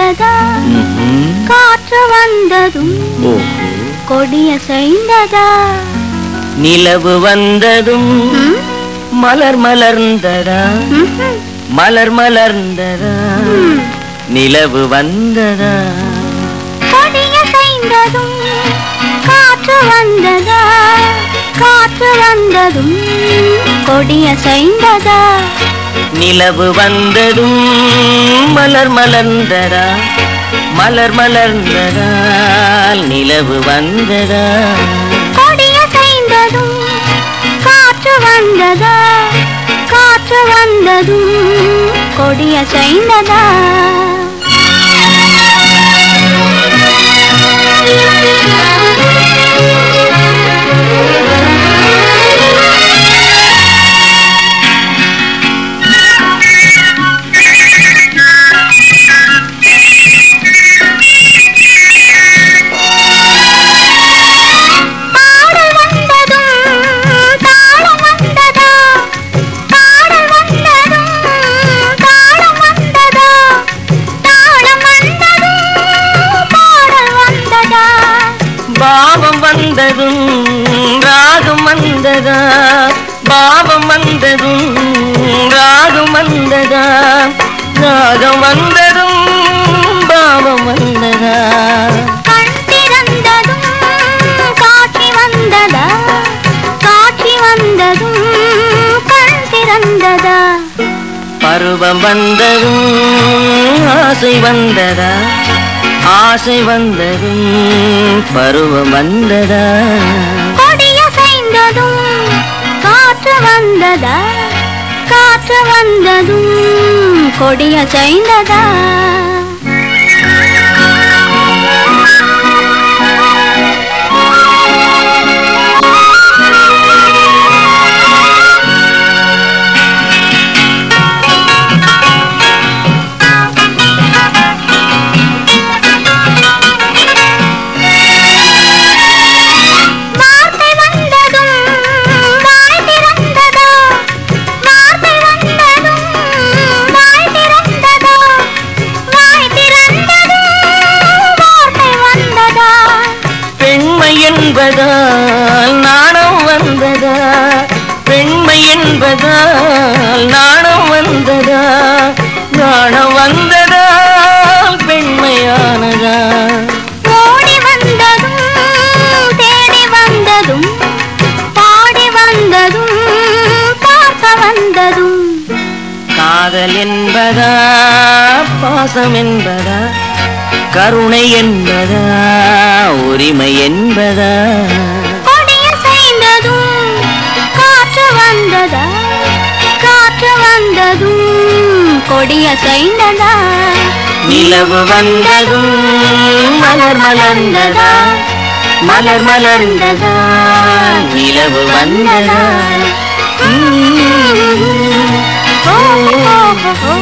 ம்ஹும். காற்று வந்ததும் கொடிய செய்ததா நிலவு வந்ததும்? மலர் மலர்ந்ததா. மலர் மலர்ந்ததா. நிலவு வந்ததா கொடிய செய்ததும் காற்று வந்ததா காற்று வந்ததும் கொடிய செய்ததா நிலவு வந்ததும் மலர் மலர்ந்ததா? மலர் மலர்ந்ததால் நிலவு வந்ததா? கொடிய செய்ததும் காற்று வந்ததா? காற்று வந்ததும் கொடிய செய்ததா Yeah. பாவம் வந்ததும் ராகம் வந்ததா? பாவம் வந்ததும் ராகம் வந்ததா? ராகம் வந்ததும் பாவம் வந்ததா? பருவம் வந்ததும் ஆசை வந்ததா? ஆசை வந்ததும் பருவம் வந்ததா? கொடியசைந்ததும் காற்று வந்ததா? காற்று வந்ததும் கொடியசைந்ததா? என்பதால் நாணம் வந்ததா? பெண்மை என்பதால் நாணம் வந்ததா? நாணம் வந்ததா பெண்மையானதா? ஓடி வந்ததும் தேடி வந்ததும் பாடி வந்ததும் பார்க்க வந்ததும். காதல் என்பதா? பாசம் என்பதா? கருணை என்பதா? உரிமை என்பதா? கொடிய செய்ததும் காற்று வந்ததா? காற்று வந்ததும் கொடிய செய்ததா நிலவு வந்ததும் மலர் மலர்ந்ததா? மலர் மலர்ந்ததா? நிலவு வந்ததா? ஓ.